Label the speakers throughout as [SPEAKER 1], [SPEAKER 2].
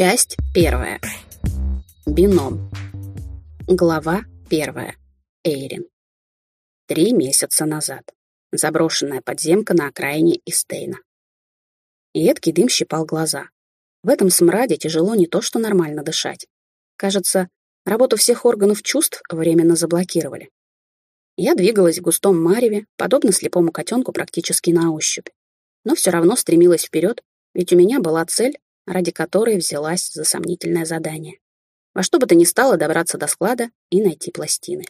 [SPEAKER 1] Часть первая. Бином. Глава первая. Эйрин. Три месяца назад. Заброшенная подземка на окраине Истейна. Едкий дым щипал глаза. В этом смраде тяжело не то что нормально дышать. Кажется, работу всех органов чувств временно заблокировали. Я двигалась в густом мареве, подобно слепому котенку практически на ощупь. Но все равно стремилась вперед, ведь у меня была цель, ради которой взялась за сомнительное задание. Во что бы то ни стало добраться до склада и найти пластины.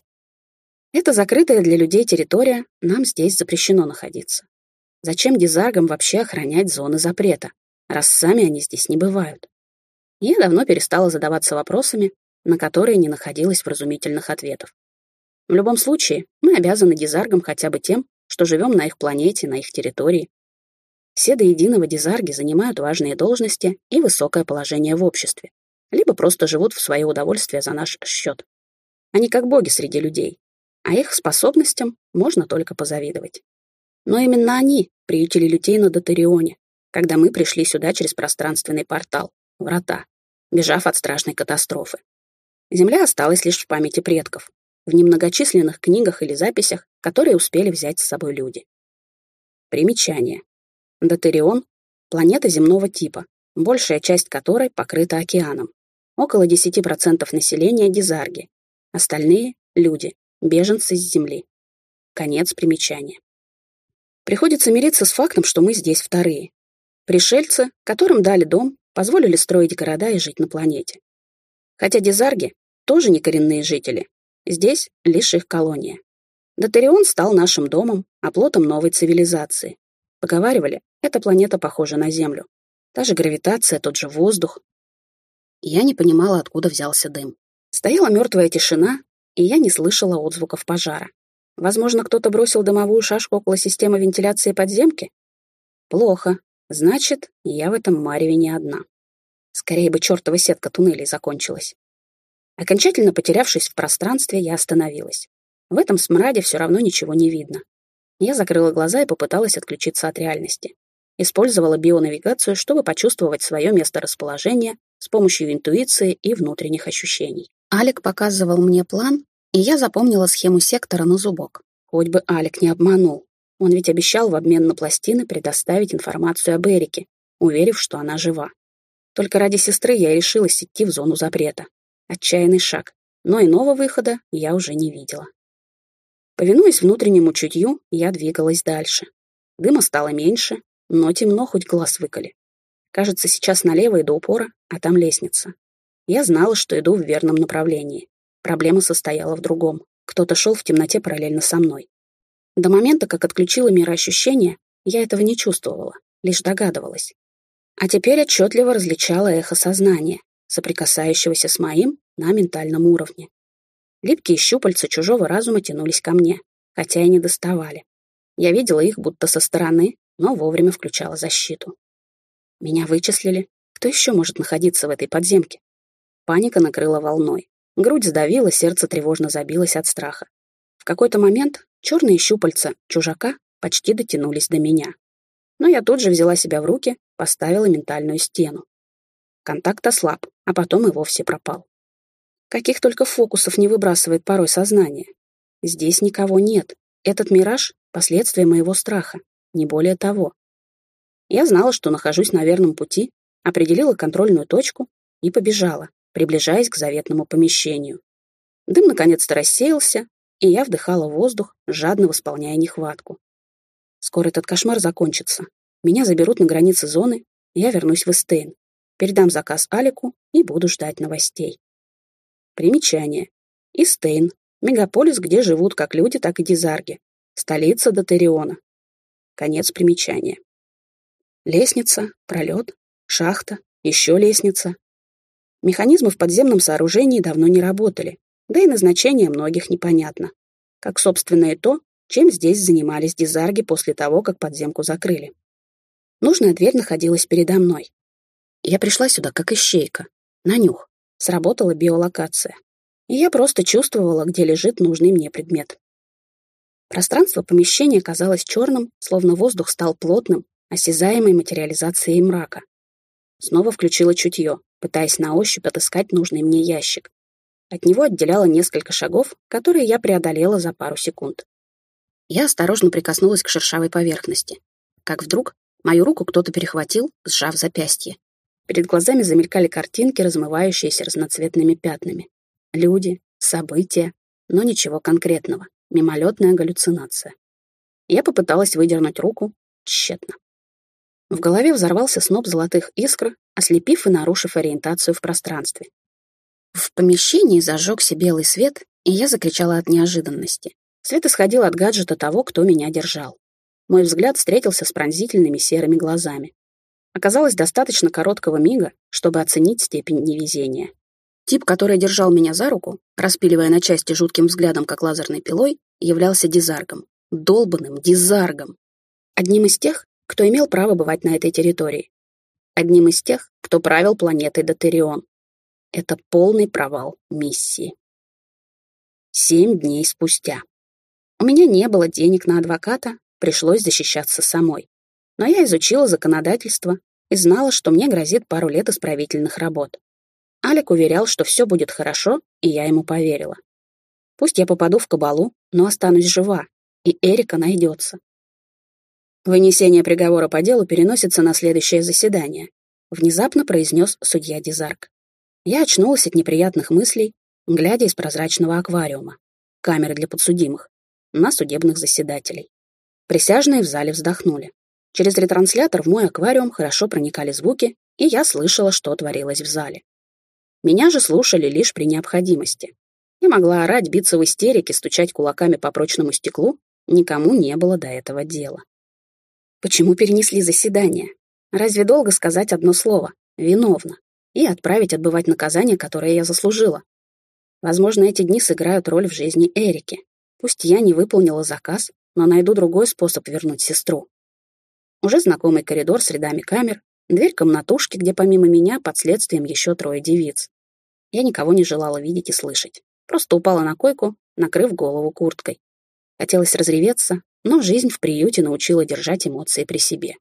[SPEAKER 1] Это закрытая для людей территория, нам здесь запрещено находиться. Зачем дизаргам вообще охранять зоны запрета, раз сами они здесь не бывают? Я давно перестала задаваться вопросами, на которые не находилось вразумительных ответов. В любом случае, мы обязаны дизаргам хотя бы тем, что живем на их планете, на их территории. Все до единого дизарги занимают важные должности и высокое положение в обществе, либо просто живут в свое удовольствие за наш счет. Они как боги среди людей, а их способностям можно только позавидовать. Но именно они приютили людей на Дотарионе, когда мы пришли сюда через пространственный портал, врата, бежав от страшной катастрофы. Земля осталась лишь в памяти предков, в немногочисленных книгах или записях, которые успели взять с собой люди. Примечание. Дотерион — планета земного типа, большая часть которой покрыта океаном. Около 10% населения — дизарги, остальные — люди, беженцы с Земли. Конец примечания. Приходится мириться с фактом, что мы здесь вторые. Пришельцы, которым дали дом, позволили строить города и жить на планете. Хотя дизарги тоже не коренные жители. Здесь лишь их колония. Дотарион стал нашим домом, оплотом новой цивилизации. Поговаривали, эта планета похожа на Землю. Та же гравитация, тот же воздух. Я не понимала, откуда взялся дым. Стояла мертвая тишина, и я не слышала отзвуков пожара. Возможно, кто-то бросил дымовую шашку около системы вентиляции подземки? Плохо. Значит, я в этом мареве не одна. Скорее бы чертова сетка туннелей закончилась. Окончательно потерявшись в пространстве, я остановилась. В этом смраде все равно ничего не видно. Я закрыла глаза и попыталась отключиться от реальности. Использовала бионавигацию, чтобы почувствовать свое месторасположение с помощью интуиции и внутренних ощущений. Алик показывал мне план, и я запомнила схему сектора на зубок. Хоть бы Алик не обманул. Он ведь обещал в обмен на пластины предоставить информацию об Эрике, уверив, что она жива. Только ради сестры я решилась идти в зону запрета. Отчаянный шаг, но иного выхода я уже не видела. Повинуясь внутреннему чутью, я двигалась дальше. Дыма стало меньше, но темно хоть глаз выколи. Кажется, сейчас налево и до упора, а там лестница. Я знала, что иду в верном направлении. Проблема состояла в другом. Кто-то шел в темноте параллельно со мной. До момента, как отключила мироощущение, я этого не чувствовала, лишь догадывалась. А теперь отчетливо различала эхо сознания, соприкасающегося с моим на ментальном уровне. Липкие щупальца чужого разума тянулись ко мне, хотя и не доставали. Я видела их будто со стороны, но вовремя включала защиту. Меня вычислили. Кто еще может находиться в этой подземке? Паника накрыла волной. Грудь сдавила, сердце тревожно забилось от страха. В какой-то момент черные щупальца чужака почти дотянулись до меня. Но я тут же взяла себя в руки, поставила ментальную стену. Контакт ослаб, а потом и вовсе пропал. Каких только фокусов не выбрасывает порой сознание. Здесь никого нет. Этот мираж — последствия моего страха, не более того. Я знала, что нахожусь на верном пути, определила контрольную точку и побежала, приближаясь к заветному помещению. Дым наконец-то рассеялся, и я вдыхала воздух, жадно восполняя нехватку. Скоро этот кошмар закончится. Меня заберут на границе зоны, и я вернусь в Эстейн, передам заказ Алику и буду ждать новостей. Примечание. Истейн. Мегаполис, где живут как люди, так и дизарги. Столица Дотериона. Конец примечания. Лестница, пролет, шахта, еще лестница. Механизмы в подземном сооружении давно не работали, да и назначение многих непонятно. Как, собственно, и то, чем здесь занимались дизарги после того, как подземку закрыли. Нужная дверь находилась передо мной. Я пришла сюда как ищейка, на нюх сработала биолокация, и я просто чувствовала, где лежит нужный мне предмет. Пространство помещения казалось черным, словно воздух стал плотным, осязаемой материализацией мрака. Снова включила чутье, пытаясь на ощупь отыскать нужный мне ящик. От него отделяло несколько шагов, которые я преодолела за пару секунд. Я осторожно прикоснулась к шершавой поверхности. Как вдруг мою руку кто-то перехватил, сжав запястье. Перед глазами замелькали картинки, размывающиеся разноцветными пятнами. Люди, события, но ничего конкретного. Мимолетная галлюцинация. Я попыталась выдернуть руку. Тщетно. В голове взорвался сноп золотых искр, ослепив и нарушив ориентацию в пространстве. В помещении зажегся белый свет, и я закричала от неожиданности. Свет исходил от гаджета того, кто меня держал. Мой взгляд встретился с пронзительными серыми глазами. Оказалось достаточно короткого мига, чтобы оценить степень невезения. Тип, который держал меня за руку, распиливая на части жутким взглядом, как лазерной пилой, являлся дизаргом. долбанным дизаргом. Одним из тех, кто имел право бывать на этой территории. Одним из тех, кто правил планетой Дотерион. Это полный провал миссии. Семь дней спустя. У меня не было денег на адвоката, пришлось защищаться самой. Но я изучила законодательство и знала, что мне грозит пару лет исправительных работ. Алик уверял, что все будет хорошо, и я ему поверила. Пусть я попаду в кабалу, но останусь жива, и Эрика найдется. Вынесение приговора по делу переносится на следующее заседание, внезапно произнес судья Дизарк. Я очнулась от неприятных мыслей, глядя из прозрачного аквариума, камеры для подсудимых, на судебных заседателей. Присяжные в зале вздохнули. Через ретранслятор в мой аквариум хорошо проникали звуки, и я слышала, что творилось в зале. Меня же слушали лишь при необходимости. Я могла орать, биться в истерике, стучать кулаками по прочному стеклу. Никому не было до этого дела. Почему перенесли заседание? Разве долго сказать одно слово «виновна» и отправить отбывать наказание, которое я заслужила? Возможно, эти дни сыграют роль в жизни Эрики. Пусть я не выполнила заказ, но найду другой способ вернуть сестру. Уже знакомый коридор с рядами камер, дверь комнатушки, где помимо меня под следствием еще трое девиц. Я никого не желала видеть и слышать. Просто упала на койку, накрыв голову курткой. Хотелось разреветься, но жизнь в приюте научила держать эмоции при себе.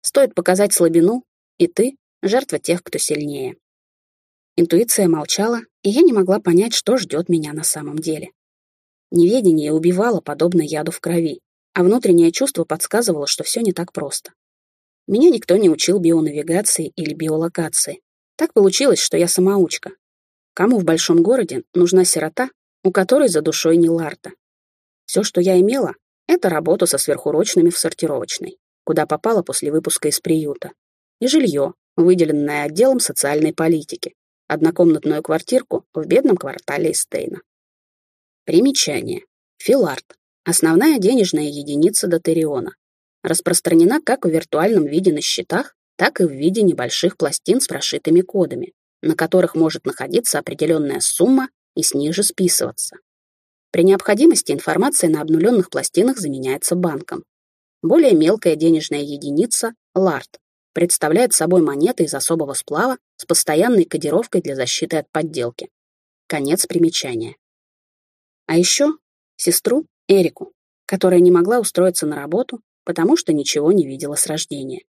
[SPEAKER 1] Стоит показать слабину, и ты — жертва тех, кто сильнее. Интуиция молчала, и я не могла понять, что ждет меня на самом деле. Неведение убивало, подобно яду в крови, а внутреннее чувство подсказывало, что все не так просто. Меня никто не учил бионавигации или биолокации. Так получилось, что я самоучка. Кому в большом городе нужна сирота, у которой за душой не ларта? Все, что я имела, это работу со сверхурочными в сортировочной, куда попала после выпуска из приюта, и жилье, выделенное отделом социальной политики, однокомнатную квартирку в бедном квартале Эстейна. Примечание. Филарт. Основная денежная единица Дотериона. Распространена как в виртуальном виде на счетах, так и в виде небольших пластин с прошитыми кодами, на которых может находиться определенная сумма и с них же списываться. При необходимости информация на обнуленных пластинах заменяется банком. Более мелкая денежная единица – ларт, представляет собой монеты из особого сплава с постоянной кодировкой для защиты от подделки. Конец примечания. А еще сестру Эрику, которая не могла устроиться на работу, потому что ничего не видела с рождения.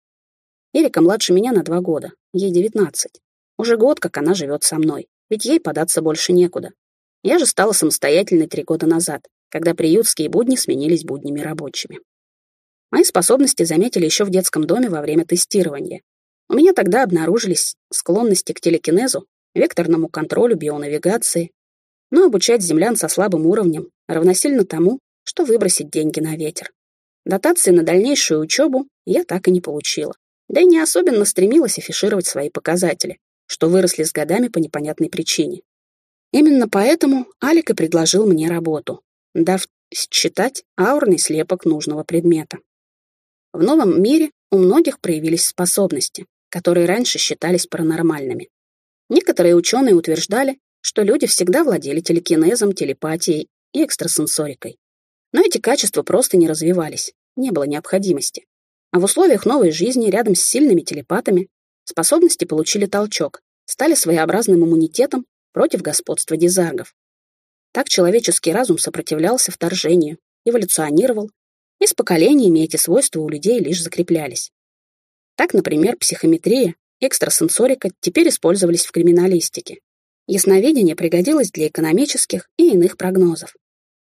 [SPEAKER 1] Эрика младше меня на два года, ей девятнадцать. Уже год, как она живет со мной, ведь ей податься больше некуда. Я же стала самостоятельной три года назад, когда приютские будни сменились буднями рабочими. Мои способности заметили еще в детском доме во время тестирования. У меня тогда обнаружились склонности к телекинезу, векторному контролю, бионавигации, но обучать землян со слабым уровнем равносильно тому, что выбросить деньги на ветер. Дотации на дальнейшую учебу я так и не получила. Да и не особенно стремилась афишировать свои показатели, что выросли с годами по непонятной причине. Именно поэтому Алик и предложил мне работу, дав считать аурный слепок нужного предмета. В новом мире у многих проявились способности, которые раньше считались паранормальными. Некоторые ученые утверждали, что люди всегда владели телекинезом, телепатией и экстрасенсорикой. Но эти качества просто не развивались, не было необходимости. А в условиях новой жизни рядом с сильными телепатами способности получили толчок, стали своеобразным иммунитетом против господства дизаргов. Так человеческий разум сопротивлялся вторжению, эволюционировал, и с поколениями эти свойства у людей лишь закреплялись. Так, например, психометрия экстрасенсорика теперь использовались в криминалистике. Ясновидение пригодилось для экономических и иных прогнозов.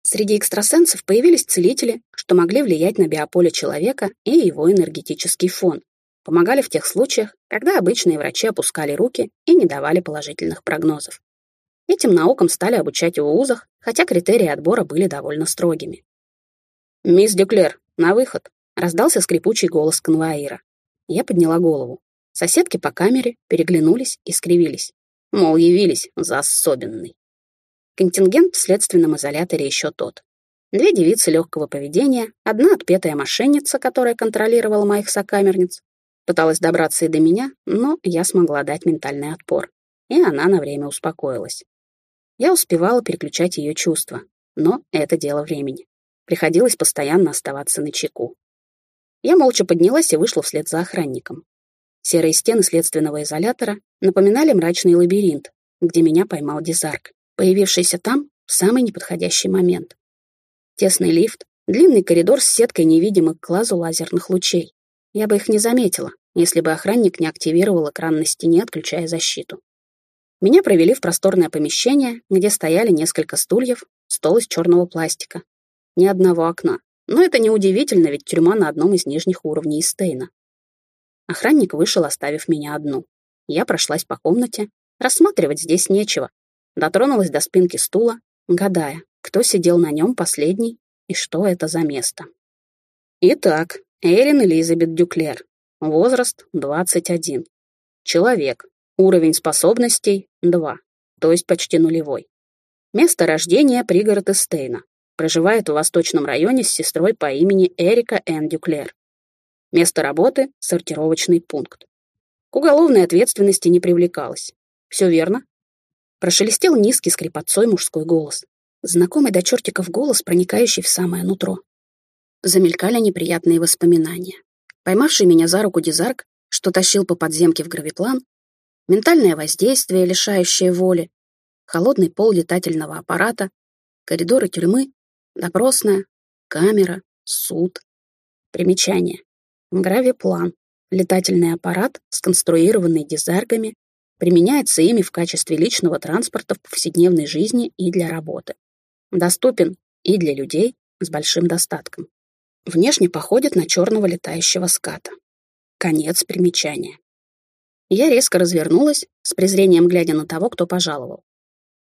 [SPEAKER 1] Среди экстрасенсов появились целители, что могли влиять на биополе человека и его энергетический фон. Помогали в тех случаях, когда обычные врачи опускали руки и не давали положительных прогнозов. Этим наукам стали обучать в вузах, хотя критерии отбора были довольно строгими. «Мисс Дюклер, на выход!» — раздался скрипучий голос конвоира. Я подняла голову. Соседки по камере переглянулись и скривились. Мол, явились за особенный. Контингент в следственном изоляторе еще тот. Две девицы легкого поведения, одна отпетая мошенница, которая контролировала моих сокамерниц, пыталась добраться и до меня, но я смогла дать ментальный отпор, и она на время успокоилась. Я успевала переключать ее чувства, но это дело времени. Приходилось постоянно оставаться на чеку. Я молча поднялась и вышла вслед за охранником. Серые стены следственного изолятора напоминали мрачный лабиринт, где меня поймал Дизарк появившийся там в самый неподходящий момент. Тесный лифт, длинный коридор с сеткой невидимых глазу лазерных лучей. Я бы их не заметила, если бы охранник не активировал экран на стене, отключая защиту. Меня провели в просторное помещение, где стояли несколько стульев, стол из черного пластика. Ни одного окна. Но это неудивительно, ведь тюрьма на одном из нижних уровней Стейна. Охранник вышел, оставив меня одну. Я прошлась по комнате. Рассматривать здесь нечего, Дотронулась до спинки стула, гадая, кто сидел на нем последний и что это за место. Итак, Эрин Элизабет Дюклер. Возраст 21. Человек. Уровень способностей 2, то есть почти нулевой. Место рождения пригород Эстейна. Проживает в восточном районе с сестрой по имени Эрика Н. Дюклер. Место работы – сортировочный пункт. К уголовной ответственности не привлекалась. Все верно? Прошелестел низкий скрипотцой мужской голос. Знакомый до чертиков голос, проникающий в самое нутро. Замелькали неприятные воспоминания. Поймавший меня за руку Дизарк, что тащил по подземке в гравиплан, ментальное воздействие, лишающее воли, холодный пол летательного аппарата, коридоры тюрьмы, допросная, камера, суд. Примечание. Гравиплан. Летательный аппарат, сконструированный дизаргами Применяется ими в качестве личного транспорта в повседневной жизни и для работы. Доступен и для людей с большим достатком. Внешне походит на черного летающего ската. Конец примечания. Я резко развернулась, с презрением глядя на того, кто пожаловал.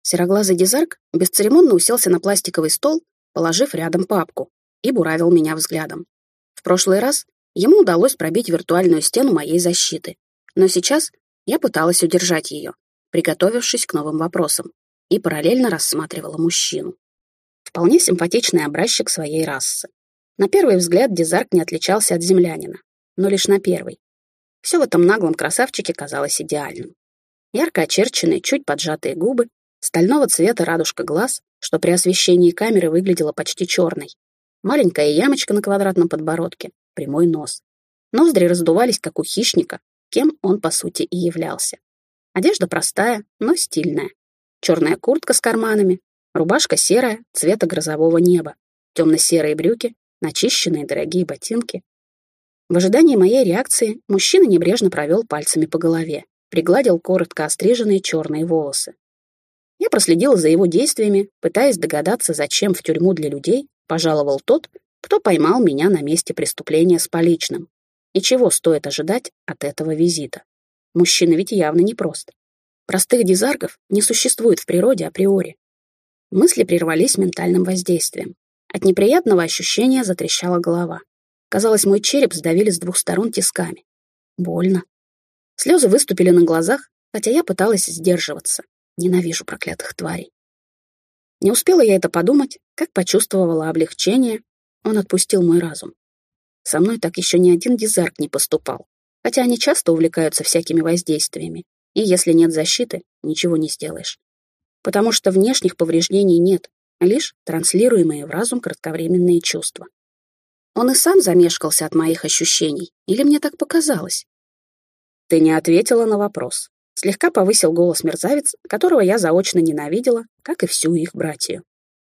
[SPEAKER 1] Сероглазый дизарк бесцеремонно уселся на пластиковый стол, положив рядом папку, и буравил меня взглядом. В прошлый раз ему удалось пробить виртуальную стену моей защиты, но сейчас я пыталась удержать ее, приготовившись к новым вопросам, и параллельно рассматривала мужчину. Вполне симпатичный образчик своей расы. На первый взгляд Дизарк не отличался от землянина, но лишь на первый. Все в этом наглом красавчике казалось идеальным. Ярко очерченные, чуть поджатые губы, стального цвета радужка глаз, что при освещении камеры выглядела почти черной, маленькая ямочка на квадратном подбородке, прямой нос. Ноздри раздувались, как у хищника, кем он, по сути, и являлся. Одежда простая, но стильная. Черная куртка с карманами, рубашка серая, цвета грозового неба, темно-серые брюки, начищенные дорогие ботинки. В ожидании моей реакции мужчина небрежно провел пальцами по голове, пригладил коротко остриженные черные волосы. Я проследила за его действиями, пытаясь догадаться, зачем в тюрьму для людей пожаловал тот, кто поймал меня на месте преступления с поличным. И чего стоит ожидать от этого визита? Мужчина ведь явно непрост. Простых дизаргов не существует в природе априори. Мысли прервались ментальным воздействием. От неприятного ощущения затрещала голова. Казалось, мой череп сдавили с двух сторон тисками. Больно. Слезы выступили на глазах, хотя я пыталась сдерживаться. Ненавижу проклятых тварей. Не успела я это подумать, как почувствовала облегчение. Он отпустил мой разум. Со мной так еще ни один дизарк не поступал, хотя они часто увлекаются всякими воздействиями, и если нет защиты, ничего не сделаешь. Потому что внешних повреждений нет, лишь транслируемые в разум кратковременные чувства. Он и сам замешкался от моих ощущений, или мне так показалось? Ты не ответила на вопрос. Слегка повысил голос мерзавец, которого я заочно ненавидела, как и всю их братью.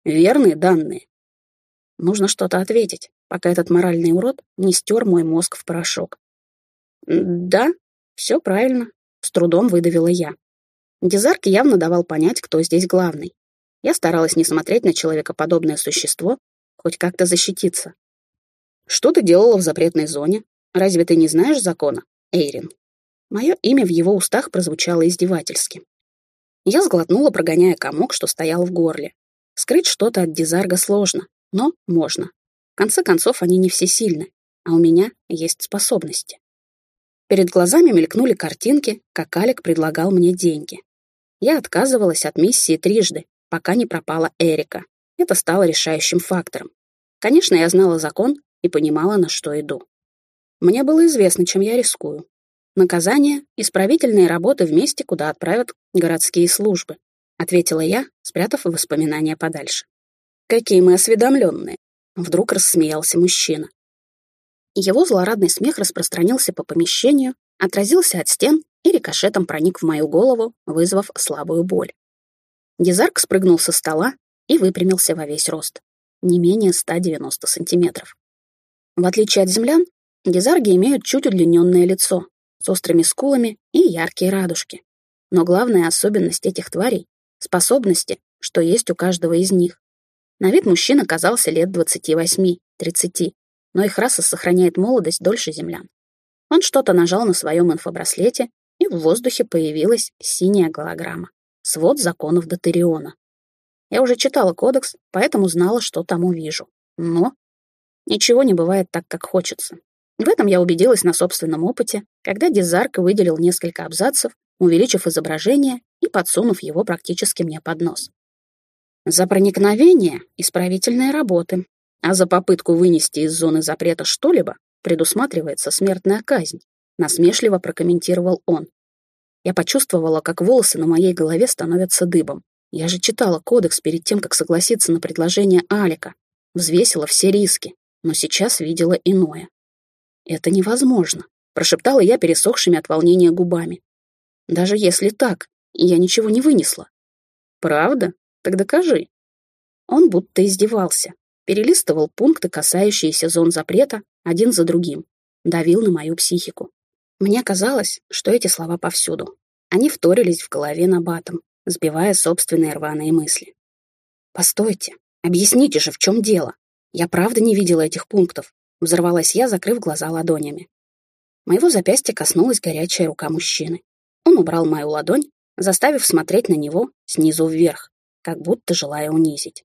[SPEAKER 1] Верные данные. Нужно что-то ответить, пока этот моральный урод не стер мой мозг в порошок. «Да?» Все правильно, с трудом выдавила я. Дизарк явно давал понять, кто здесь главный. Я старалась не смотреть на человекоподобное существо, хоть как-то защититься. «Что ты делала в запретной зоне? Разве ты не знаешь закона, Эйрин?» Мое имя в его устах прозвучало издевательски. Я сглотнула, прогоняя комок, что стоял в горле. Скрыть что-то от Дизарга сложно, но можно. В конце концов, они не все сильны, а у меня есть способности. Перед глазами мелькнули картинки, как Алик предлагал мне деньги. Я отказывалась от миссии трижды, пока не пропала Эрика. Это стало решающим фактором. Конечно, я знала закон и понимала, на что иду. Мне было известно, чем я рискую. Наказание — исправительные работы в месте, куда отправят городские службы, ответила я, спрятав воспоминания подальше. Какие мы осведомленные. Вдруг рассмеялся мужчина. Его злорадный смех распространился по помещению, отразился от стен и рикошетом проник в мою голову, вызвав слабую боль. Дизарк спрыгнул со стола и выпрямился во весь рост, не менее 190 сантиметров. В отличие от землян, дизарги имеют чуть удлиненное лицо, с острыми скулами и яркие радужки. Но главная особенность этих тварей — способности, что есть у каждого из них. На вид мужчина казался лет 28-30, но их раса сохраняет молодость дольше землян. Он что-то нажал на своем инфобраслете, и в воздухе появилась синяя голограмма. Свод законов Дотериона. Я уже читала кодекс, поэтому знала, что там увижу. Но ничего не бывает так, как хочется. В этом я убедилась на собственном опыте, когда Дизарк выделил несколько абзацев, увеличив изображение и подсунув его практически мне под нос. За проникновение — исправительные работы, а за попытку вынести из зоны запрета что-либо предусматривается смертная казнь, насмешливо прокомментировал он. Я почувствовала, как волосы на моей голове становятся дыбом. Я же читала кодекс перед тем, как согласиться на предложение Алика, взвесила все риски, но сейчас видела иное. «Это невозможно», — прошептала я пересохшими от волнения губами. «Даже если так, я ничего не вынесла». «Правда? Так докажи». Он будто издевался, перелистывал пункты, касающиеся зон запрета, один за другим, давил на мою психику. Мне казалось, что эти слова повсюду. Они вторились в голове на батом, сбивая собственные рваные мысли. «Постойте, объясните же, в чем дело? Я правда не видела этих пунктов», — взорвалась я, закрыв глаза ладонями. Моего запястья коснулась горячая рука мужчины. Он убрал мою ладонь, заставив смотреть на него снизу вверх, как будто желая унизить.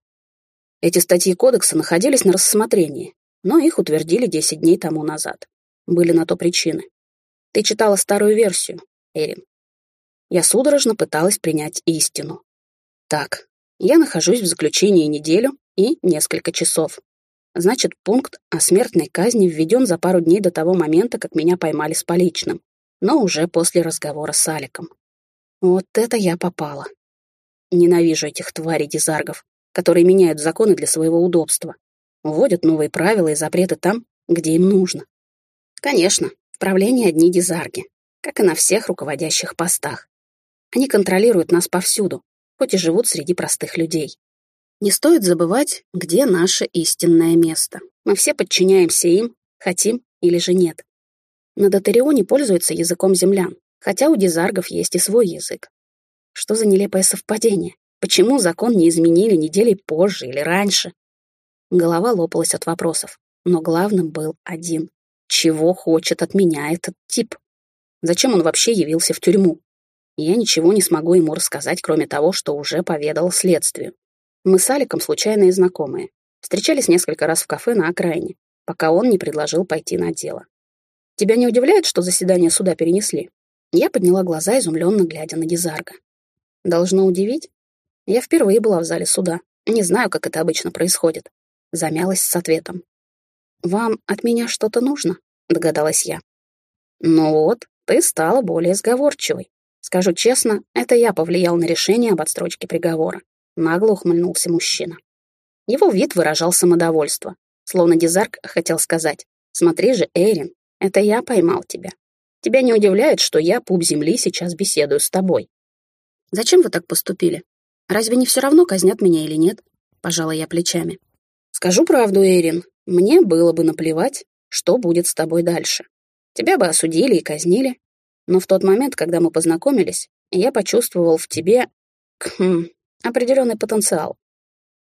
[SPEAKER 1] Эти статьи кодекса находились на рассмотрении, но их утвердили 10 дней тому назад. Были на то причины. Ты читала старую версию, Эрин. Я судорожно пыталась принять истину. Так, я нахожусь в заключении неделю и несколько часов. Значит, пункт о смертной казни введен за пару дней до того момента, как меня поймали с поличным, но уже после разговора с Аликом. Вот это я попала. Ненавижу этих тварей-дизаргов которые меняют законы для своего удобства, вводят новые правила и запреты там, где им нужно. Конечно, в правлении одни дизарги, как и на всех руководящих постах. Они контролируют нас повсюду, хоть и живут среди простых людей. Не стоит забывать, где наше истинное место. Мы все подчиняемся им, хотим или же нет. На Дотарионе пользуются языком землян, хотя у дизаргов есть и свой язык. Что за нелепое совпадение? Почему закон не изменили недели позже или раньше? Голова лопалась от вопросов, но главным был один. Чего хочет от меня этот тип? Зачем он вообще явился в тюрьму? Я ничего не смогу ему рассказать, кроме того, что уже поведал следствию. Мы с Аликом случайные знакомые. Встречались несколько раз в кафе на окраине, пока он не предложил пойти на дело. Тебя не удивляет, что заседание суда перенесли? Я подняла глаза, изумленно глядя на Гизарга. Должно удивить? Я впервые была в зале суда. Не знаю, как это обычно происходит. Замялась с ответом. «Вам от меня что-то нужно?» — догадалась я. «Ну вот, ты стала более сговорчивой. Скажу честно, это я повлиял на решение об отстрочке приговора». Нагло ухмыльнулся мужчина. Его вид выражал самодовольство, словно Дизарк хотел сказать, «Смотри же, Эрин, это я поймал тебя. Тебя не удивляет, что я, пуп земли, сейчас беседую с тобой?» «Зачем вы так поступили?» Разве не все равно, казнят меня или нет? Пожала я плечами. Скажу правду, Эрин, мне было бы наплевать, что будет с тобой дальше. Тебя бы осудили и казнили. Но в тот момент, когда мы познакомились, я почувствовал в тебе хм, определенный потенциал.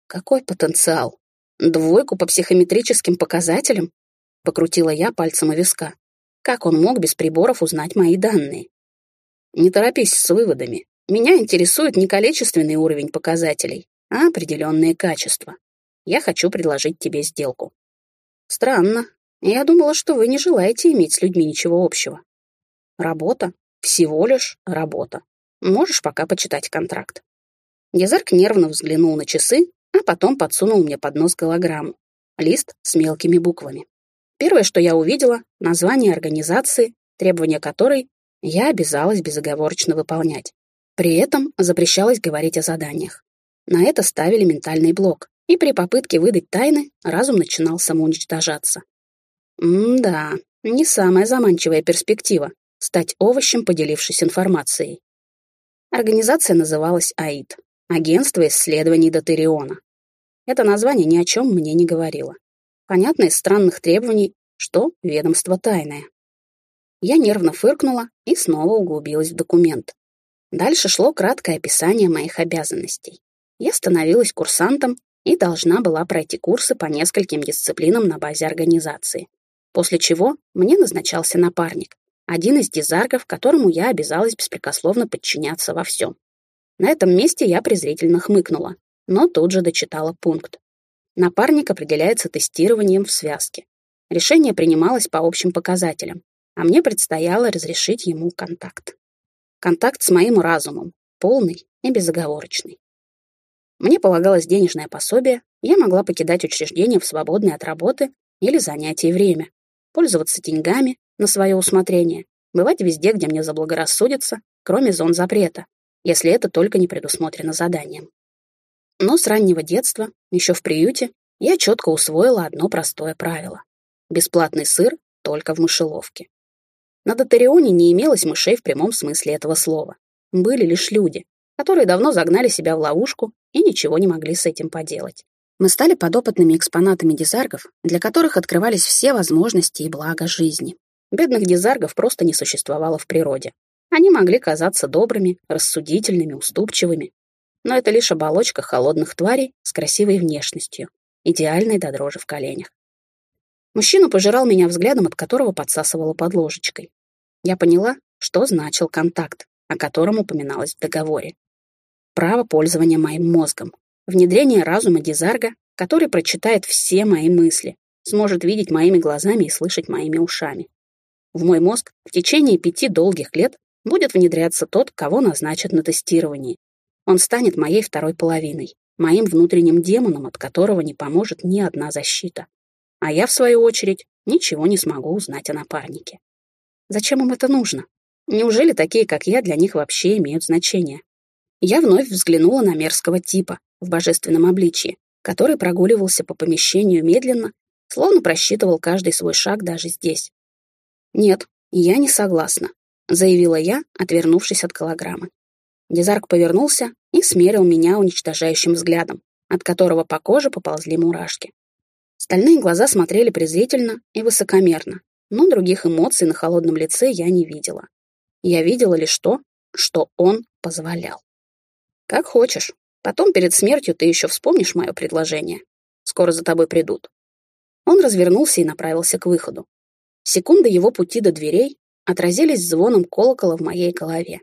[SPEAKER 1] Какой потенциал? Двойку по психометрическим показателям? Покрутила я пальцем у виска. Как он мог без приборов узнать мои данные? Не торопись с выводами. Меня интересует не количественный уровень показателей, а определенные качества. Я хочу предложить тебе сделку. Странно. Я думала, что вы не желаете иметь с людьми ничего общего. Работа. Всего лишь работа. Можешь пока почитать контракт. Дезарк нервно взглянул на часы, а потом подсунул мне под нос голограмму. Лист с мелкими буквами. Первое, что я увидела, название организации, требования которой я обязалась безоговорочно выполнять. При этом запрещалось говорить о заданиях. На это ставили ментальный блок, и при попытке выдать тайны разум начинал самоуничтожаться. М-да, не самая заманчивая перспектива — стать овощем, поделившись информацией. Организация называлась АИД — Агентство исследований Дотериона. Это название ни о чем мне не говорило. Понятно из странных требований, что ведомство тайное. Я нервно фыркнула и снова углубилась в документ. Дальше шло краткое описание моих обязанностей. Я становилась курсантом и должна была пройти курсы по нескольким дисциплинам на базе организации. После чего мне назначался напарник, один из дизаргов, которому я обязалась беспрекословно подчиняться во всем. На этом месте я презрительно хмыкнула, но тут же дочитала пункт. Напарник определяется тестированием в связке. Решение принималось по общим показателям, а мне предстояло разрешить ему контакт. Контакт с моим разумом, полный и безоговорочный. Мне полагалось денежное пособие, я могла покидать учреждение в свободное от работы или занятий время, пользоваться деньгами на свое усмотрение, бывать везде, где мне заблагорассудится, кроме зон запрета, если это только не предусмотрено заданием. Но с раннего детства, еще в приюте, я четко усвоила одно простое правило. Бесплатный сыр только в мышеловке. На Дотарионе не имелось мышей в прямом смысле этого слова. Были лишь люди, которые давно загнали себя в ловушку и ничего не могли с этим поделать. Мы стали подопытными экспонатами дизаргов, для которых открывались все возможности и блага жизни. Бедных дизаргов просто не существовало в природе. Они могли казаться добрыми, рассудительными, уступчивыми, но это лишь оболочка холодных тварей с красивой внешностью, идеальной до дрожи в коленях. Мужчина пожирал меня взглядом, от которого подсасывало под ложечкой. Я поняла, что значил контакт, о котором упоминалось в договоре. Право пользования моим мозгом, внедрение разума Дизарга, который прочитает все мои мысли, сможет видеть моими глазами и слышать моими ушами. В мой мозг в течение пяти долгих лет будет внедряться тот, кого назначат на тестировании, он станет моей второй половиной, моим внутренним демоном, от которого не поможет ни одна защита. А я, в свою очередь, ничего не смогу узнать о напарнике. Зачем им это нужно? Неужели такие, как я, для них вообще имеют значение? Я вновь взглянула на мерзкого типа в божественном обличье, который прогуливался по помещению медленно, словно просчитывал каждый свой шаг даже здесь. «Нет, я не согласна», — заявила я, отвернувшись от голограммы. Дезарк повернулся и смерил меня уничтожающим взглядом, от которого по коже поползли мурашки. Стальные глаза смотрели презрительно и высокомерно, но других эмоций на холодном лице я не видела. Я видела лишь то, что он позволял. «Как хочешь. Потом перед смертью ты еще вспомнишь мое предложение. Скоро за тобой придут». Он развернулся и направился к выходу. Секунды его пути до дверей отразились звоном колокола в моей голове.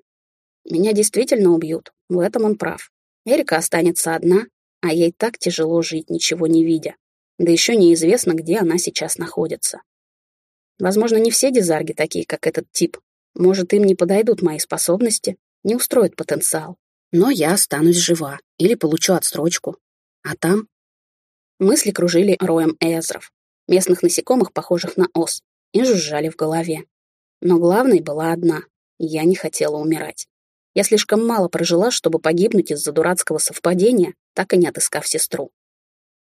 [SPEAKER 1] Меня действительно убьют, в этом он прав. Эрика останется одна, а ей так тяжело жить, ничего не видя. Да еще неизвестно, где она сейчас находится. Возможно, не все дизарги такие, как этот тип. Может, им не подойдут мои способности, не устроит потенциал. Но я останусь жива или получу отстрочку. А там... Мысли кружили роем эзров, местных насекомых, похожих на ос, и жужжали в голове. Но главной была одна — я не хотела умирать. Я слишком мало прожила, чтобы погибнуть из-за дурацкого совпадения, так и не отыскав сестру.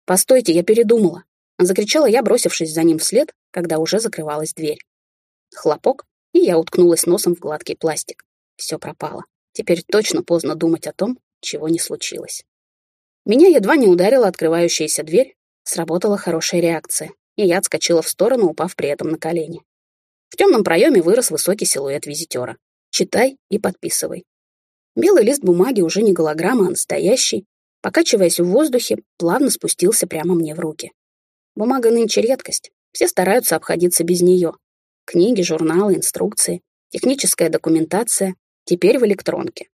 [SPEAKER 1] «Постойте, я передумала!» — закричала я, бросившись за ним вслед, когда уже закрывалась дверь. Хлопок, и я уткнулась носом в гладкий пластик. Все пропало. Теперь точно поздно думать о том, чего не случилось. Меня едва не ударила открывающаяся дверь, сработала хорошая реакция, и я отскочила в сторону, упав при этом на колени. В темном проеме вырос высокий силуэт визитера. Читай и подписывай. Белый лист бумаги уже не голограмма, а настоящий, покачиваясь в воздухе, плавно спустился прямо мне в руки. Бумага нынче редкость, все стараются обходиться без нее. Книги, журналы, инструкции, техническая документация, теперь в электронке.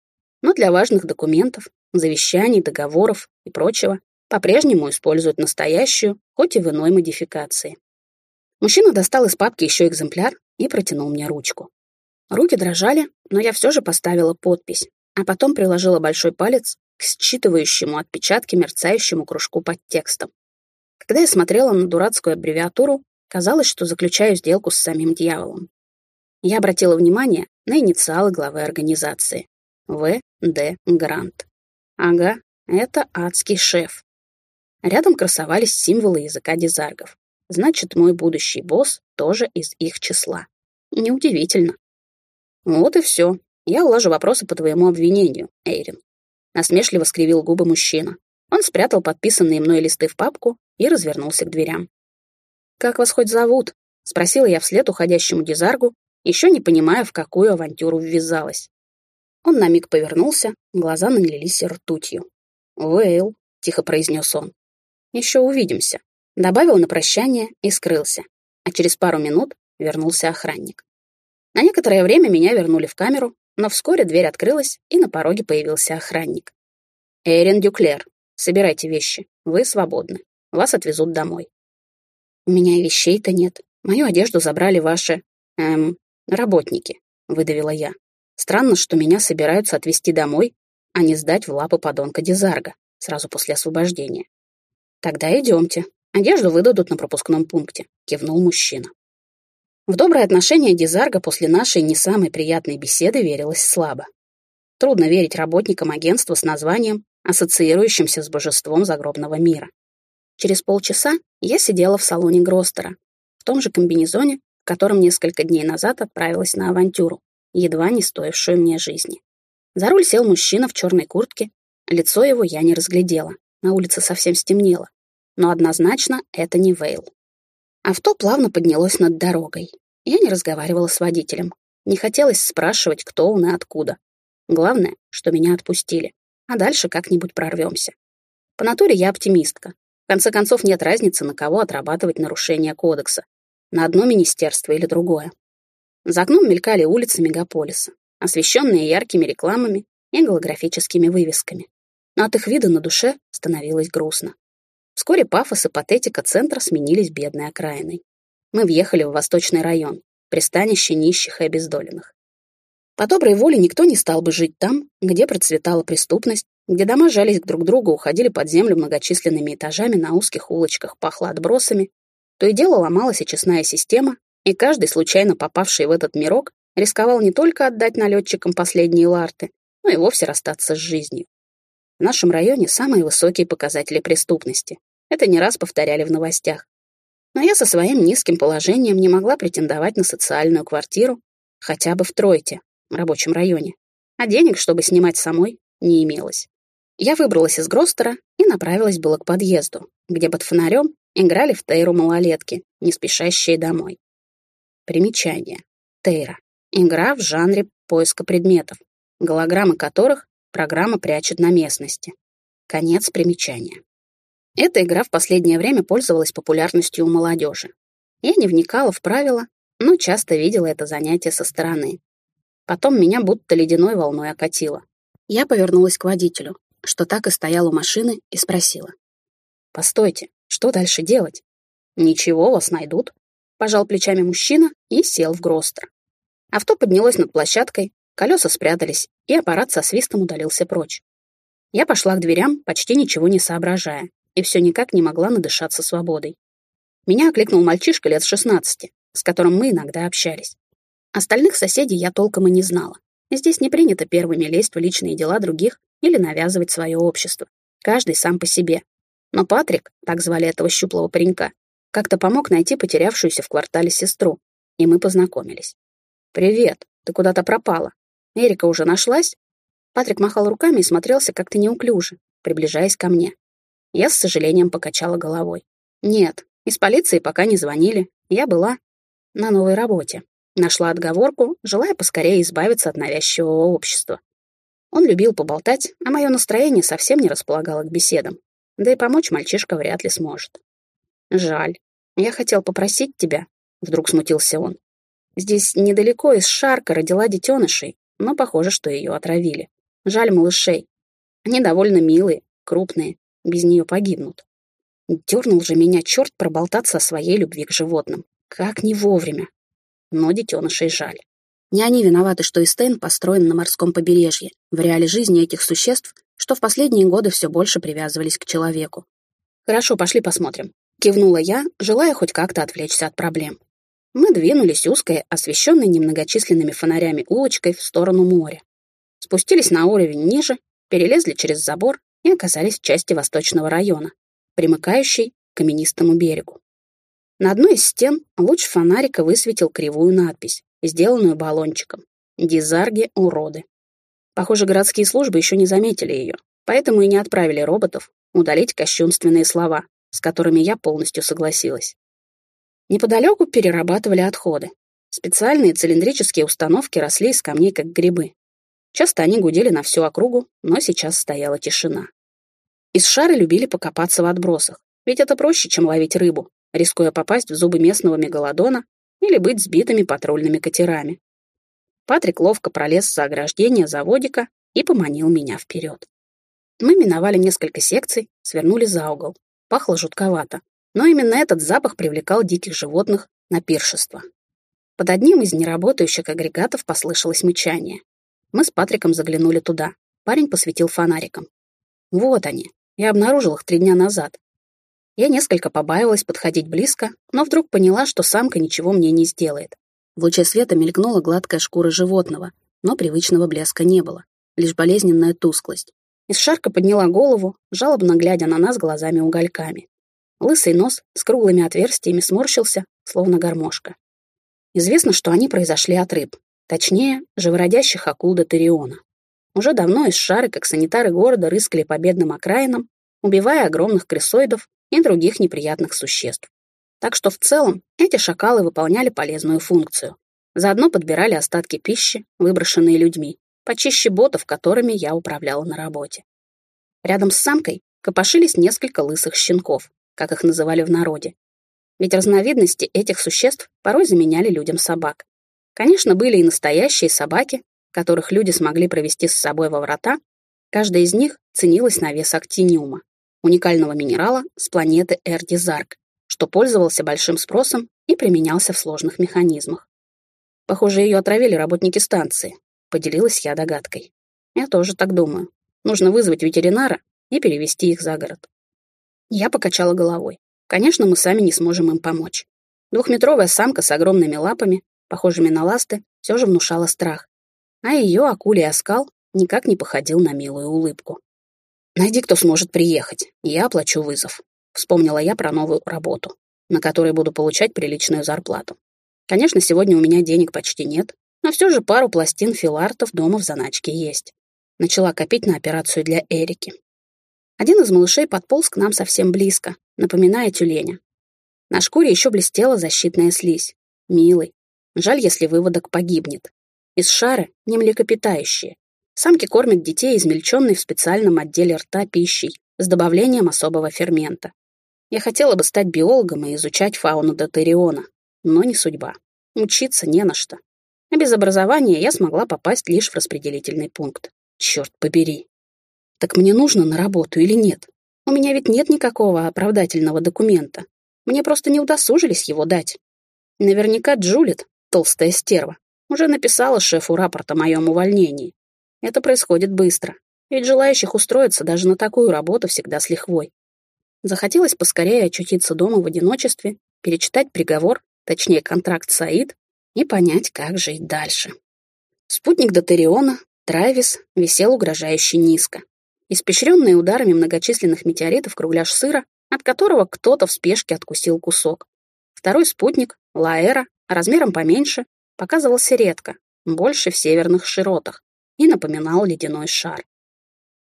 [SPEAKER 1] Но для важных документов, завещаний, договоров и прочего по-прежнему используют настоящую, хоть и в иной модификации. Мужчина достал из папки еще экземпляр и протянул мне ручку. Руки дрожали, но я все же поставила подпись, а потом приложила большой палец к считывающему отпечатки мерцающему кружку под текстом. Когда я смотрела на дурацкую аббревиатуру, казалось, что заключаю сделку с самим дьяволом. Я обратила внимание на инициалы главы организации. В. Д. Грант. Ага, это адский шеф. Рядом красовались символы языка дизаргов. Значит, мой будущий босс тоже из их числа. Неудивительно. Вот и все. Я улажу вопросы по твоему обвинению, Эйрин. Насмешливо скривил губы мужчина. Он спрятал подписанные мной листы в папку и развернулся к дверям. «Как вас хоть зовут?» — спросила я вслед уходящему дизаргу, еще не понимая, в какую авантюру ввязалась. Он на миг повернулся, глаза налились ртутью. «Вейл», — тихо произнес он. «Еще увидимся», — добавил на прощание и скрылся, а через пару минут вернулся охранник. На некоторое время меня вернули в камеру, но вскоре дверь открылась, и на пороге появился охранник. «Эрин Дюклер, собирайте вещи, вы свободны. Вас отвезут домой». «У меня вещей-то нет. Мою одежду забрали ваши... эм... работники», — выдавила я. «Странно, что меня собираются отвезти домой, а не сдать в лапы подонка Дизарга сразу после освобождения». «Тогда идемте. Одежду выдадут на пропускном пункте», — кивнул мужчина. В доброе отношение Дизарга после нашей не самой приятной беседы верилось слабо. Трудно верить работникам агентства с названием, ассоциирующимся с божеством загробного мира. Через полчаса я сидела в салоне Гростера, в том же комбинезоне, в котором несколько дней назад отправилась на авантюру, едва не стоившую мне жизни. За руль сел мужчина в черной куртке, лицо его я не разглядела, на улице совсем стемнело. Но однозначно это не Вейл. Авто плавно поднялось над дорогой. Я не разговаривала с водителем. Не хотелось спрашивать, кто он и откуда. Главное, что меня отпустили. А дальше как-нибудь прорвемся. По натуре я оптимистка. В конце концов, нет разницы, на кого отрабатывать нарушение кодекса. На одно министерство или другое. За окном мелькали улицы мегаполиса, освещенные яркими рекламами и голографическими вывесками. Но от их вида на душе становилось грустно. Вскоре пафос и патетика центра сменились бедной окраиной. Мы въехали в восточный район, пристанище нищих и обездоленных. По доброй воле никто не стал бы жить там, где процветала преступность, где дома жались друг к другу, уходили под землю многочисленными этажами на узких улочках, пахло отбросами. То и дело ломалась очистная система, и каждый, случайно попавший в этот мирок, рисковал не только отдать налетчикам последние ларты, но и вовсе расстаться с жизнью. В нашем районе самые высокие показатели преступности. Это не раз повторяли в новостях. Но я со своим низким положением не могла претендовать на социальную квартиру хотя бы в Тройте, рабочем районе. А денег, чтобы снимать самой, не имелось. Я выбралась из Гростера и направилась было к подъезду, где под фонарем играли в Тейру малолетки, не спешащие домой. Примечание. Тейра. Игра в жанре поиска предметов, голограммы которых программа прячет на местности. Конец примечания. Эта игра в последнее время пользовалась популярностью у молодежи. Я не вникала в правила, но часто видела это занятие со стороны. Потом меня будто ледяной волной окатило. Я повернулась к водителю, что так и стоял у машины, и спросила. «Постойте, что дальше делать?» «Ничего, вас найдут», — пожал плечами мужчина и сел в Гростер. Авто поднялось над площадкой, колеса спрятались, и аппарат со свистом удалился прочь. Я пошла к дверям, почти ничего не соображая и все никак не могла надышаться свободой. Меня окликнул мальчишка лет 16, с которым мы иногда общались. Остальных соседей я толком и не знала. Здесь не принято первыми лезть в личные дела других или навязывать свое общество. Каждый сам по себе. Но Патрик, так звали этого щуплого паренька, как-то помог найти потерявшуюся в квартале сестру, и мы познакомились. «Привет, ты куда-то пропала. Эрика уже нашлась?» Патрик махал руками и смотрелся как-то неуклюже, приближаясь ко мне. Я с сожалением покачала головой. Нет, из полиции пока не звонили. Я была на новой работе. Нашла отговорку, желая поскорее избавиться от навязчивого общества. Он любил поболтать, а мое настроение совсем не располагало к беседам. Да и помочь мальчишка вряд ли сможет. Жаль. Я хотел попросить тебя, вдруг смутился он. Здесь недалеко из Шарка родила детенышей, но похоже, что ее отравили. Жаль малышей. Они довольно милые, крупные, без нее погибнут. Дернул же меня черт проболтаться о своей любви к животным. Как не вовремя. Но детенышей жаль. Не они виноваты, что Истейн построен на морском побережье, в реале жизни этих существ, что в последние годы все больше привязывались к человеку. «Хорошо, пошли посмотрим», — кивнула я, желая хоть как-то отвлечься от проблем. Мы двинулись узкой, освещенной немногочисленными фонарями улочкой в сторону моря. Спустились на уровень ниже, перелезли через забор и оказались в части восточного района, примыкающей к каменистому берегу. На одной из стен луч фонарика высветил кривую надпись, сделанную баллончиком. «Дизарги — уроды». Похоже, городские службы еще не заметили ее, поэтому и не отправили роботов удалить кощунственные слова, с которыми я полностью согласилась. Неподалеку перерабатывали отходы. Специальные цилиндрические установки росли из камней, как грибы. Часто они гудели на всю округу, но сейчас стояла тишина. Из шары любили покопаться в отбросах, ведь это проще, чем ловить рыбу, рискуя попасть в зубы местного мегалодона или быть сбитыми патрульными катерами. Патрик ловко пролез за ограждение заводика и поманил меня вперед. Мы миновали несколько секций, свернули за угол. Пахло жутковато, но именно этот запах привлекал диких животных на пиршество. Под одним из неработающих агрегатов послышалось мычание. Мы с Патриком заглянули туда. Парень посветил фонариком. Вот они. Я обнаружил их три дня назад. Я несколько побаивалась подходить близко, но вдруг поняла, что самка ничего мне не сделает. В луче света мелькнула гладкая шкура животного, но привычного блеска не было, лишь болезненная тусклость. Из шарка подняла голову, жалобно глядя на нас глазами-угольками. Лысый нос с круглыми отверстиями сморщился, словно гармошка. Известно, что они произошли от рыб, точнее, живородящих акул Дотериона. Уже давно из шары, как санитары города, рыскали по бедным окраинам, убивая огромных крысоидов и других неприятных существ. Так что в целом эти шакалы выполняли полезную функцию. Заодно подбирали остатки пищи, выброшенные людьми, почище ботов, которыми я управляла на работе. Рядом с самкой копошились несколько лысых щенков, как их называли в народе. Ведь разновидности этих существ порой заменяли людям собак. Конечно, были и настоящие собаки, которых люди смогли провести с собой во врата, каждая из них ценилась на вес актиниума, уникального минерала с планеты Эрдизарк, что пользовался большим спросом и применялся в сложных механизмах. Похоже, ее отравили работники станции, поделилась я догадкой. Я тоже так думаю. Нужно вызвать ветеринара и перевести их за город. Я покачала головой. Конечно, мы сами не сможем им помочь. Двухметровая самка с огромными лапами, похожими на ласты, все же внушала страх. А ее акулий оскал никак не походил на милую улыбку. «Найди, кто сможет приехать, я оплачу вызов», — вспомнила я про новую работу, на которой буду получать приличную зарплату. Конечно, сегодня у меня денег почти нет, но все же пару пластин филартов дома в заначке есть. Начала копить на операцию для Эрики. Один из малышей подполз к нам совсем близко, напоминая тюленя. На шкуре еще блестела защитная слизь. Милый. Жаль, если выводок погибнет. Из шары не млекопитающие. Самки кормят детей измельченной в специальном отделе рта пищей с добавлением особого фермента. Я хотела бы стать биологом и изучать фауну Дотериона, но не судьба. Учиться не на что. А без образования я смогла попасть лишь в распределительный пункт. Черт побери. Так мне нужно на работу или нет? У меня ведь нет никакого оправдательного документа. Мне просто не удосужились его дать. Наверняка Джулит, толстая стерва, уже написала шефу рапорт о моем увольнении. Это происходит быстро, ведь желающих устроиться даже на такую работу всегда с лихвой. Захотелось поскорее очутиться дома в одиночестве, перечитать приговор, точнее контракт Саид, и понять, как жить дальше. Спутник Дотериона, Травис, висел угрожающе низко испещренный ударами многочисленных метеоритов кругляш сыра, от которого кто-то в спешке откусил кусок. Второй спутник, Лаэра, размером поменьше, показывался редко, больше в северных широтах, и напоминал ледяной шар.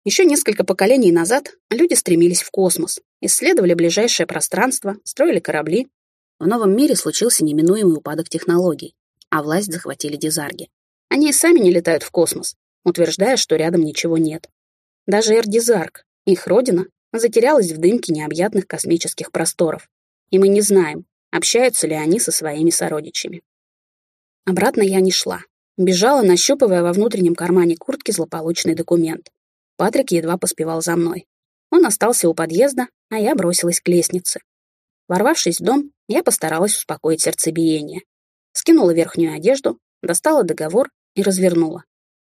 [SPEAKER 1] Еще несколько поколений назад люди стремились в космос, исследовали ближайшее пространство, строили корабли. В новом мире случился неминуемый упадок технологий. а власть захватили дизарги. Они и сами не летают в космос, утверждая, что рядом ничего нет. Даже Эрдизарк, их родина, затерялась в дымке необъятных космических просторов, и мы не знаем, общаются ли они со своими сородичами. Обратно я не шла. Бежала, нащупывая во внутреннем кармане куртки злополучный документ. Патрик едва поспевал за мной. Он остался у подъезда, а я бросилась к лестнице. Ворвавшись в дом, я постаралась успокоить сердцебиение. Скинула верхнюю одежду, достала договор и развернула.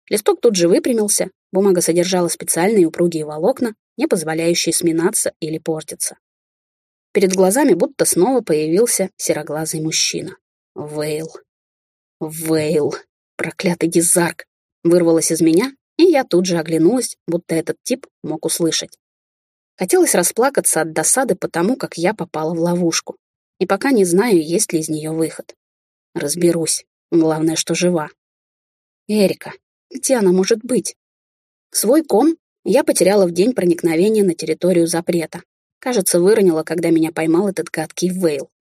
[SPEAKER 1] Листок тут же выпрямился, бумага содержала специальные упругие волокна, не позволяющие сминаться или портиться. Перед глазами будто снова появился сероглазый мужчина. Вейл. Вейл. Проклятый дизарк. Вырвалось из меня, и я тут же оглянулась, будто этот тип мог услышать. Хотелось расплакаться от досады потому, как я попала в ловушку. И пока не знаю, есть ли из нее выход. Разберусь. Главное, что жива. Эрика. Где она может быть? Свой ком я потеряла в день проникновения на территорию запрета. Кажется, выронила, когда меня поймал этот гадкий Вейл.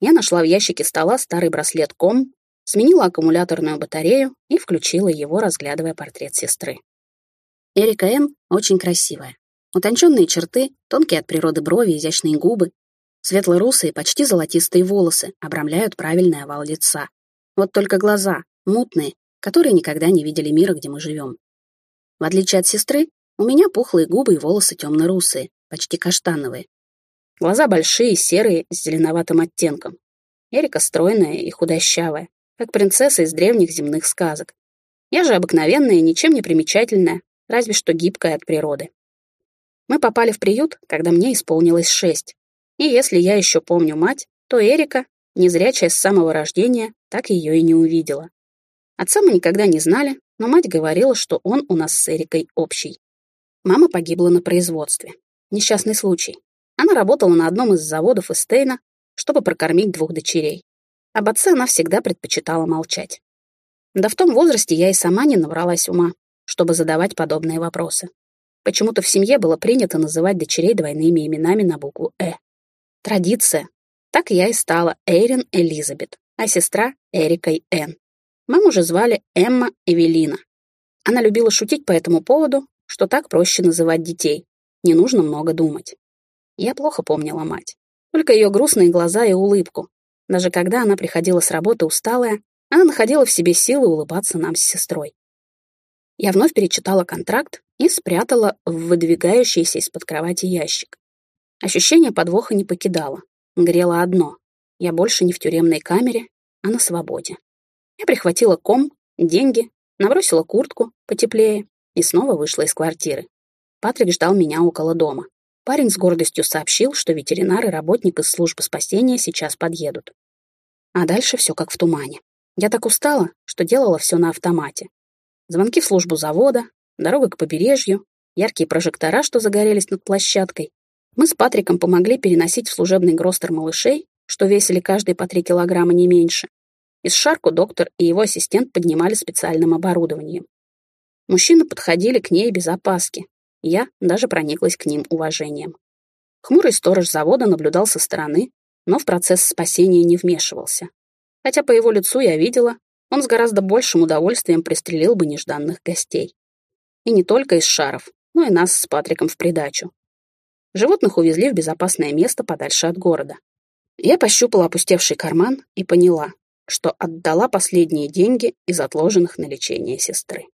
[SPEAKER 1] Я нашла в ящике стола старый браслет ком, сменила аккумуляторную батарею и включила его, разглядывая портрет сестры. Эрика Н. очень красивая. Утонченные черты, тонкие от природы брови, изящные губы, светло-русые, почти золотистые волосы обрамляют правильный овал лица. Вот только глаза, мутные, которые никогда не видели мира, где мы живем. В отличие от сестры, у меня пухлые губы и волосы темно-русые, почти каштановые. Глаза большие, серые, с зеленоватым оттенком. Эрика стройная и худощавая, как принцесса из древних земных сказок. Я же обыкновенная, ничем не примечательная, разве что гибкая от природы. Мы попали в приют, когда мне исполнилось шесть. И если я еще помню мать, то Эрика, незрячая с самого рождения, так ее и не увидела. Отца мы никогда не знали, но мать говорила, что он у нас с Эрикой общий. Мама погибла на производстве. Несчастный случай. Она работала на одном из заводов Эстейна, чтобы прокормить двух дочерей. Об отце она всегда предпочитала молчать. Да в том возрасте я и сама не набралась ума, чтобы задавать подобные вопросы. Почему-то в семье было принято называть дочерей двойными именами на букву «Э». Традиция. Так я и стала Эйрин Элизабет, а сестра — Эрикой Н. Маму же звали Эмма Эвелина. Она любила шутить по этому поводу, что так проще называть детей. Не нужно много думать. Я плохо помнила мать. Только ее грустные глаза и улыбку. Даже когда она приходила с работы усталая, она находила в себе силы улыбаться нам с сестрой. Я вновь перечитала контракт и спрятала в выдвигающийся из-под кровати ящик. Ощущение подвоха не покидало. Грело одно. Я больше не в тюремной камере, а на свободе. Я прихватила ком, деньги, набросила куртку потеплее и снова вышла из квартиры. Патрик ждал меня около дома. Парень с гордостью сообщил, что ветеринар и работник из службы спасения сейчас подъедут. А дальше все как в тумане. Я так устала, что делала все на автомате. Звонки в службу завода, дорога к побережью, яркие прожектора, что загорелись над площадкой. Мы с Патриком помогли переносить в служебный гростер малышей, что весили каждый по три килограмма не меньше. Из шарку доктор и его ассистент поднимали специальным оборудованием. Мужчины подходили к ней без опаски. Я даже прониклась к ним уважением. Хмурый сторож завода наблюдал со стороны, но в процесс спасения не вмешивался. Хотя по его лицу я видела, он с гораздо большим удовольствием пристрелил бы нежданных гостей. И не только из шаров, но и нас с Патриком в придачу. Животных увезли в безопасное место подальше от города. Я пощупала опустевший карман и поняла, что отдала последние деньги из отложенных на лечение сестры.